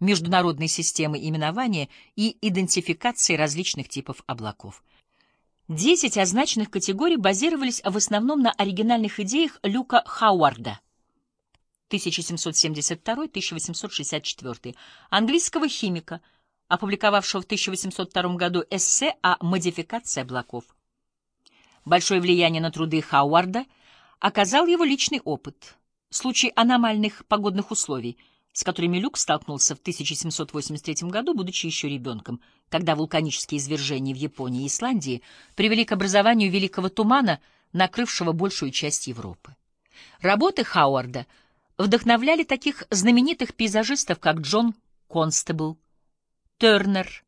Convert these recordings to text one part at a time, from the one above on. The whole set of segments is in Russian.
международной системы именования и идентификации различных типов облаков. Десять означенных категорий базировались в основном на оригинальных идеях Люка Хауарда 1772-1864, английского химика, опубликовавшего в 1802 году эссе о модификации облаков. Большое влияние на труды Хауарда оказал его личный опыт, случай аномальных погодных условий — с которыми Люк столкнулся в 1783 году, будучи еще ребенком, когда вулканические извержения в Японии и Исландии привели к образованию великого тумана, накрывшего большую часть Европы. Работы Хауарда вдохновляли таких знаменитых пейзажистов, как Джон Констебл, Тернер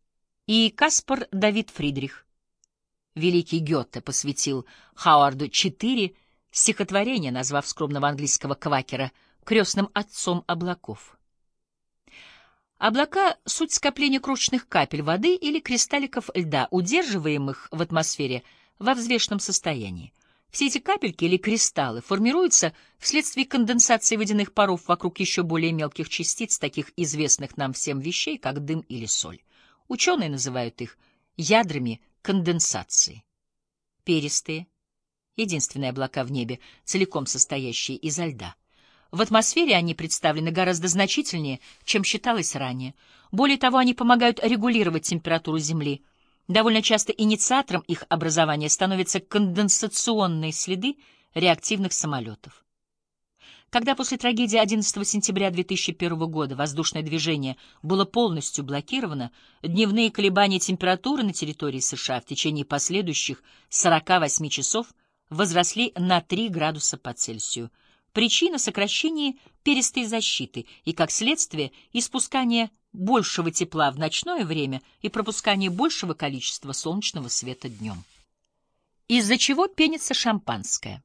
и Каспар Давид Фридрих. Великий Гёте посвятил Хауарду четыре стихотворения, назвав скромного английского квакера крестным отцом облаков. Облака — суть скопления крошечных капель воды или кристалликов льда, удерживаемых в атмосфере во взвешенном состоянии. Все эти капельки или кристаллы формируются вследствие конденсации водяных паров вокруг еще более мелких частиц, таких известных нам всем вещей, как дым или соль. Ученые называют их ядрами конденсации. Перистые — единственные облака в небе, целиком состоящие изо льда. В атмосфере они представлены гораздо значительнее, чем считалось ранее. Более того, они помогают регулировать температуру Земли. Довольно часто инициатором их образования становятся конденсационные следы реактивных самолетов. Когда после трагедии 11 сентября 2001 года воздушное движение было полностью блокировано, дневные колебания температуры на территории США в течение последующих 48 часов возросли на 3 градуса по Цельсию – Причина сокращения перистой защиты и, как следствие, испускания большего тепла в ночное время и пропускания большего количества солнечного света днем. Из-за чего пенится шампанское?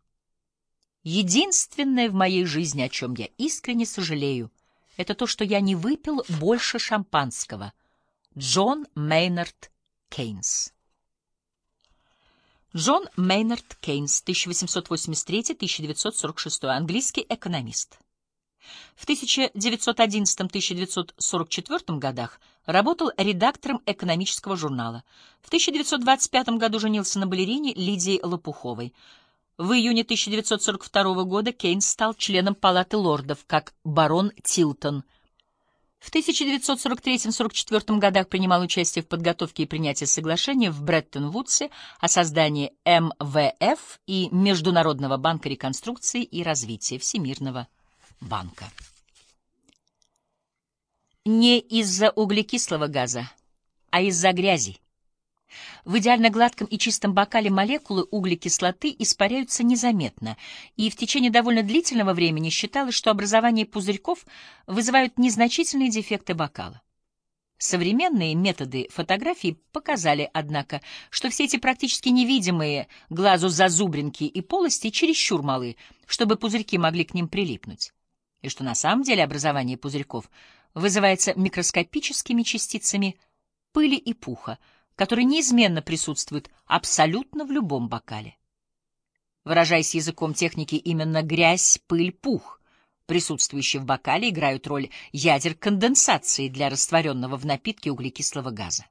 Единственное в моей жизни, о чем я искренне сожалею, это то, что я не выпил больше шампанского. Джон Мейнард Кейнс Джон Мейнард Кейнс, 1883-1946, английский экономист. В 1911-1944 годах работал редактором экономического журнала. В 1925 году женился на балерине Лидии Лопуховой. В июне 1942 года Кейнс стал членом Палаты лордов, как барон Тилтон – в 1943-44 годах принимал участие в подготовке и принятии соглашения в Бреттон-Вудсе о создании МВФ и Международного банка реконструкции и развития Всемирного банка. Не из-за углекислого газа, а из-за грязи. В идеально гладком и чистом бокале молекулы углекислоты испаряются незаметно, и в течение довольно длительного времени считалось, что образование пузырьков вызывают незначительные дефекты бокала. Современные методы фотографии показали, однако, что все эти практически невидимые глазу зазубринки и полости чересчур малы, чтобы пузырьки могли к ним прилипнуть, и что на самом деле образование пузырьков вызывается микроскопическими частицами пыли и пуха, который неизменно присутствует абсолютно в любом бокале. Выражаясь языком техники, именно грязь, пыль, пух, присутствующие в бокале, играют роль ядер конденсации для растворенного в напитке углекислого газа.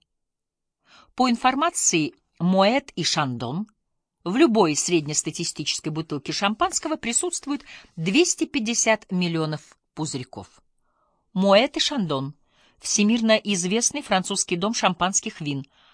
По информации Моэт и Шандон, в любой среднестатистической бутылке шампанского присутствует 250 миллионов пузырьков. Моэт и Шандон – всемирно известный французский дом шампанских вин –